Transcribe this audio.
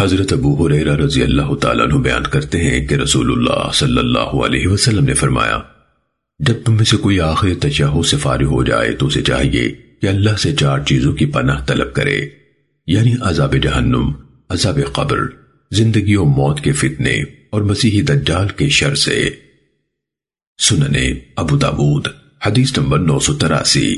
حضرت ابو حریرہ رضی اللہ تعالیٰ عنہ بیان کرتے ہیں کہ رسول اللہ صلی اللہ علیہ وسلم نے فرمایا، جب تم میں سے کوئی آخری تشہو سے فارغ ہو جائے تو اسے چاہیے کہ اللہ سے چار چیزوں کی پناہ طلب کرے یعنی عذاب جہنم، عذاب قبر، زندگی و موت کے فتنے اور مسیحی دجال کے شر سے۔ سننے ابو دابود حدیث نمبر نو سو تراسی۔